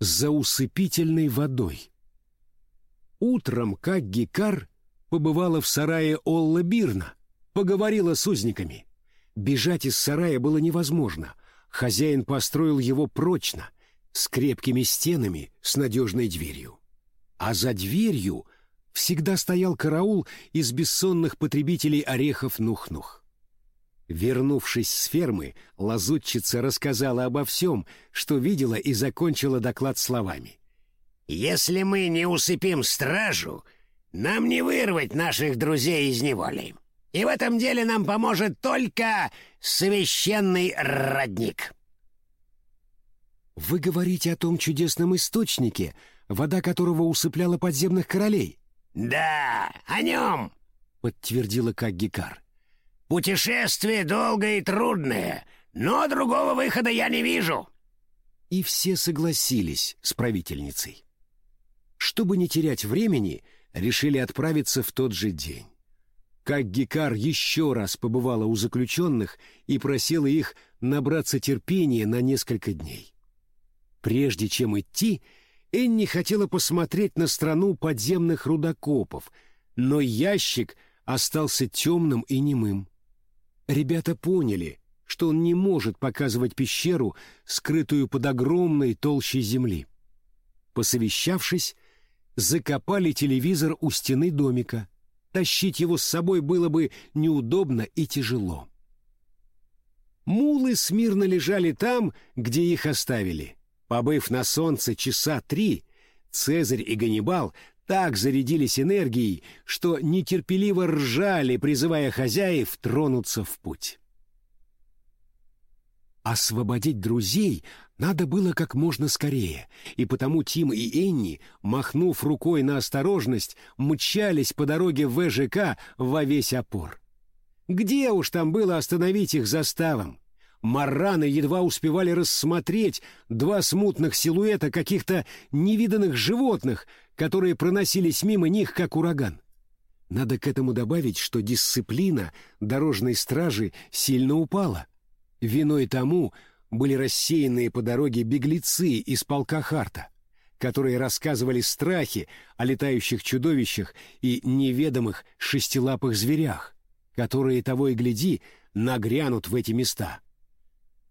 за усыпительной водой. Утром как Гикар побывала в сарае Олла Бирна, поговорила с узниками. Бежать из сарая было невозможно. Хозяин построил его прочно, с крепкими стенами, с надежной дверью. А за дверью всегда стоял караул из бессонных потребителей орехов Нух-Нух. Вернувшись с фермы, лазутчица рассказала обо всем, что видела и закончила доклад словами. «Если мы не усыпим стражу, нам не вырвать наших друзей из неволи. И в этом деле нам поможет только священный родник». «Вы говорите о том чудесном источнике, вода которого усыпляла подземных королей?» «Да, о нем», — подтвердила Каггикар. «Путешествие долгое и трудное, но другого выхода я не вижу». И все согласились с правительницей. Чтобы не терять времени, решили отправиться в тот же день. Как Гикар еще раз побывала у заключенных и просила их набраться терпения на несколько дней. Прежде чем идти, Энни хотела посмотреть на страну подземных рудокопов, но ящик остался темным и немым. Ребята поняли, что он не может показывать пещеру, скрытую под огромной толщей земли. Посовещавшись, закопали телевизор у стены домика. Тащить его с собой было бы неудобно и тяжело. Мулы смирно лежали там, где их оставили. Побыв на солнце часа три, Цезарь и Ганнибал так зарядились энергией, что нетерпеливо ржали, призывая хозяев тронуться в путь. Освободить друзей надо было как можно скорее, и потому Тим и Энни, махнув рукой на осторожность, мчались по дороге в ВЖК во весь опор. Где уж там было остановить их заставом? Мараны едва успевали рассмотреть два смутных силуэта каких-то невиданных животных, которые проносились мимо них, как ураган. Надо к этому добавить, что дисциплина дорожной стражи сильно упала. Виной тому были рассеянные по дороге беглецы из полка Харта, которые рассказывали страхи о летающих чудовищах и неведомых шестилапых зверях, которые, того и гляди, нагрянут в эти места.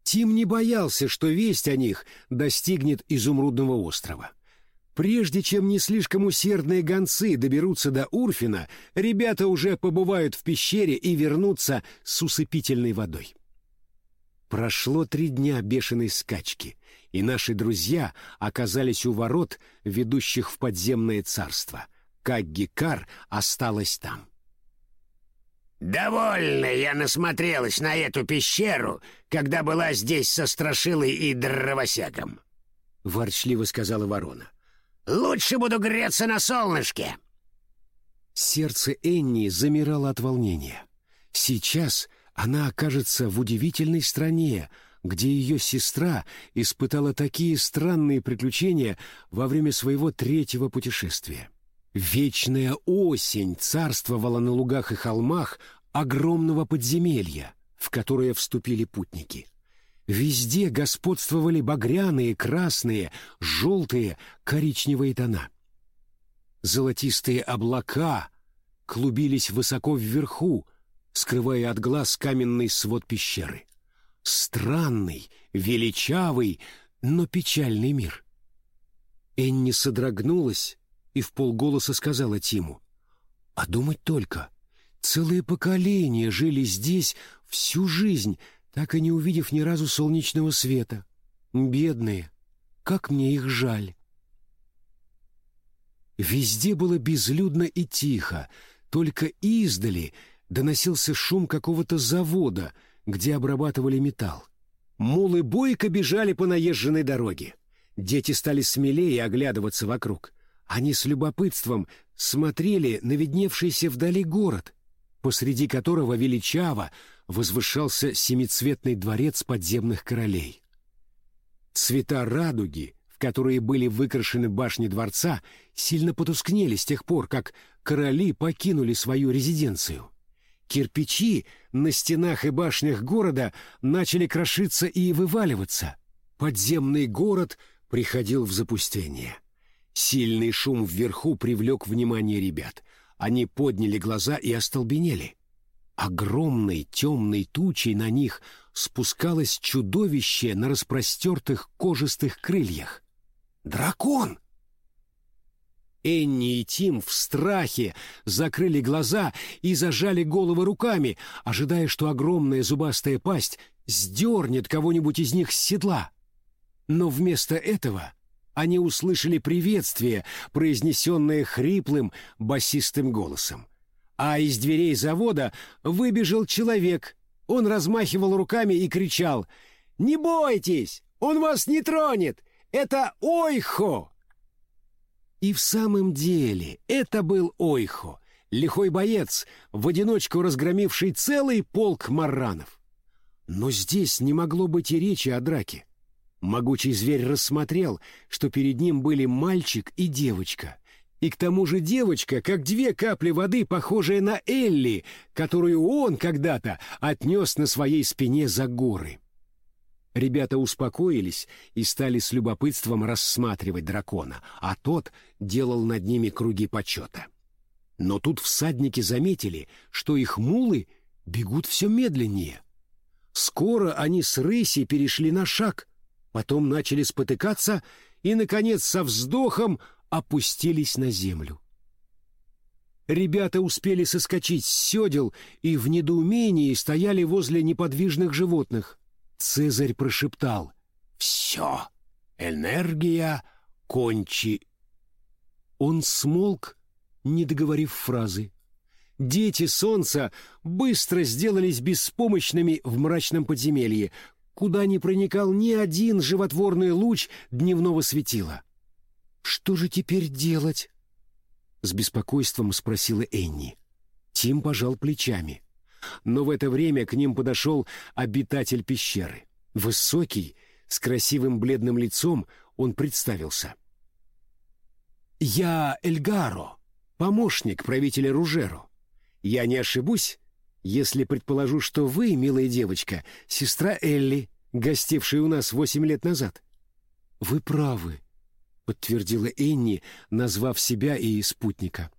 Тим не боялся, что весть о них достигнет изумрудного острова. Прежде чем не слишком усердные гонцы доберутся до Урфина, ребята уже побывают в пещере и вернутся с усыпительной водой. Прошло три дня бешеной скачки, и наши друзья оказались у ворот, ведущих в подземное царство. Как Гекар осталась там. «Довольно я насмотрелась на эту пещеру, когда была здесь со Страшилой и Дровосеком», — ворчливо сказала ворона. «Лучше буду греться на солнышке». Сердце Энни замирало от волнения. Сейчас она окажется в удивительной стране, где ее сестра испытала такие странные приключения во время своего третьего путешествия. Вечная осень царствовала на лугах и холмах огромного подземелья, в которое вступили путники. Везде господствовали багряные, красные, желтые, коричневые тона. Золотистые облака клубились высоко вверху, скрывая от глаз каменный свод пещеры. Странный, величавый, но печальный мир. Энни содрогнулась, и в полголоса сказала Тиму. «Подумать только, целые поколения жили здесь всю жизнь, так и не увидев ни разу солнечного света. Бедные, как мне их жаль!» Везде было безлюдно и тихо, только издали доносился шум какого-то завода, где обрабатывали металл. Мулы бойко бежали по наезженной дороге. Дети стали смелее оглядываться вокруг. Они с любопытством смотрели на видневшийся вдали город, посреди которого величаво возвышался семицветный дворец подземных королей. Цвета радуги, в которые были выкрашены башни дворца, сильно потускнели с тех пор, как короли покинули свою резиденцию. Кирпичи на стенах и башнях города начали крошиться и вываливаться. Подземный город приходил в запустение. Сильный шум вверху привлек внимание ребят. Они подняли глаза и остолбенели. Огромной темной тучей на них спускалось чудовище на распростертых кожистых крыльях. «Дракон!» Энни и Тим в страхе закрыли глаза и зажали головы руками, ожидая, что огромная зубастая пасть сдернет кого-нибудь из них с седла. Но вместо этого они услышали приветствие, произнесенное хриплым, басистым голосом. А из дверей завода выбежал человек. Он размахивал руками и кричал «Не бойтесь! Он вас не тронет! Это Ойхо!» И в самом деле это был Ойхо, лихой боец, в одиночку разгромивший целый полк марранов. Но здесь не могло быть и речи о драке. Могучий зверь рассмотрел, что перед ним были мальчик и девочка. И к тому же девочка, как две капли воды, похожая на Элли, которую он когда-то отнес на своей спине за горы. Ребята успокоились и стали с любопытством рассматривать дракона, а тот делал над ними круги почета. Но тут всадники заметили, что их мулы бегут все медленнее. Скоро они с рыси перешли на шаг, потом начали спотыкаться и, наконец, со вздохом опустились на землю. Ребята успели соскочить с седел и в недоумении стояли возле неподвижных животных. Цезарь прошептал «Все, энергия кончи». Он смолк, не договорив фразы. Дети солнца быстро сделались беспомощными в мрачном подземелье, куда не проникал ни один животворный луч дневного светила. «Что же теперь делать?» — с беспокойством спросила Энни. Тим пожал плечами. Но в это время к ним подошел обитатель пещеры. Высокий, с красивым бледным лицом, он представился. «Я Эльгаро, помощник правителя Ружеро. Я не ошибусь, если предположу, что вы, милая девочка, сестра Элли, гостившая у нас восемь лет назад». «Вы правы», — подтвердила Энни, назвав себя и спутника.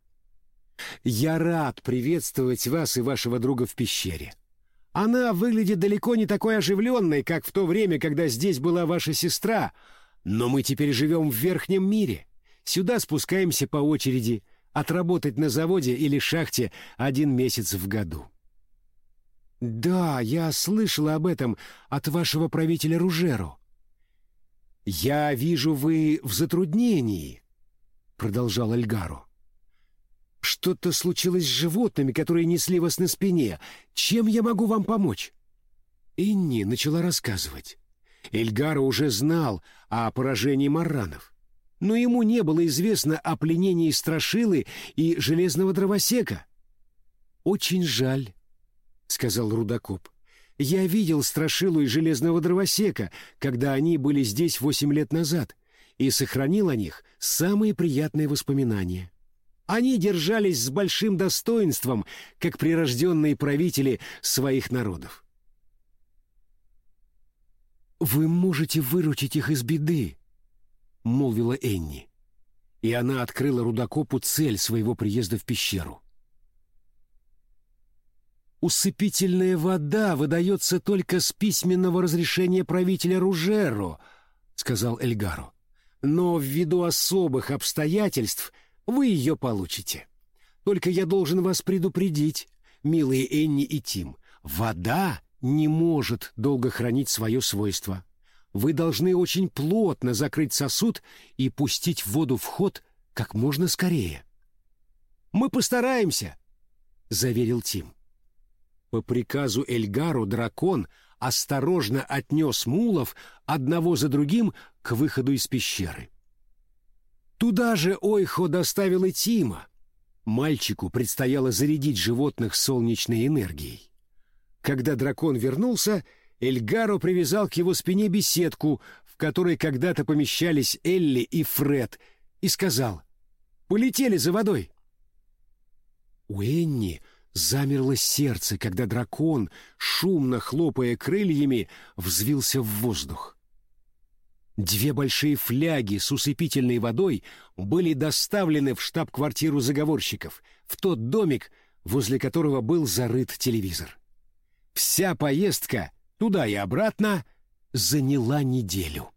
Я рад приветствовать вас и вашего друга в пещере. Она выглядит далеко не такой оживленной, как в то время, когда здесь была ваша сестра, но мы теперь живем в верхнем мире. Сюда спускаемся по очереди, отработать на заводе или шахте один месяц в году. Да, я слышала об этом от вашего правителя Ружеро. Я вижу, вы в затруднении, продолжал Эльгаро. Что-то случилось с животными, которые несли вас на спине. Чем я могу вам помочь?» Инни начала рассказывать. Эльгара уже знал о поражении марранов, но ему не было известно о пленении Страшилы и Железного Дровосека. «Очень жаль», — сказал Рудокоп. «Я видел Страшилу и Железного Дровосека, когда они были здесь восемь лет назад, и сохранил о них самые приятные воспоминания». Они держались с большим достоинством, как прирожденные правители своих народов. «Вы можете выручить их из беды», — молвила Энни. И она открыла Рудокопу цель своего приезда в пещеру. «Усыпительная вода выдается только с письменного разрешения правителя Ружеро», — сказал Эльгаро. «Но ввиду особых обстоятельств — вы ее получите. Только я должен вас предупредить, милые Энни и Тим, вода не может долго хранить свое свойство. Вы должны очень плотно закрыть сосуд и пустить воду в ход как можно скорее. «Мы постараемся», — заверил Тим. По приказу Эльгару дракон осторожно отнес мулов одного за другим к выходу из пещеры. Туда же Ойхо доставил и Тима. Мальчику предстояло зарядить животных солнечной энергией. Когда дракон вернулся, Эльгаро привязал к его спине беседку, в которой когда-то помещались Элли и Фред, и сказал «Полетели за водой». У Энни замерло сердце, когда дракон, шумно хлопая крыльями, взвился в воздух. Две большие фляги с усыпительной водой были доставлены в штаб-квартиру заговорщиков, в тот домик, возле которого был зарыт телевизор. Вся поездка туда и обратно заняла неделю.